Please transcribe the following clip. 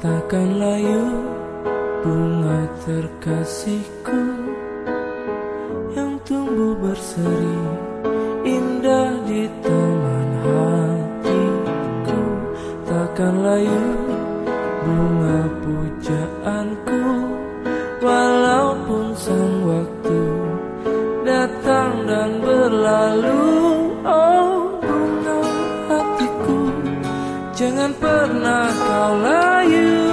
Takkan layu bunga terkasihku Yang tumbuh berseri indah di taman hatiku. Takkan layu bunga pujaanku Walaupun sang waktu datang dan berlalu Jangan pernah kau layu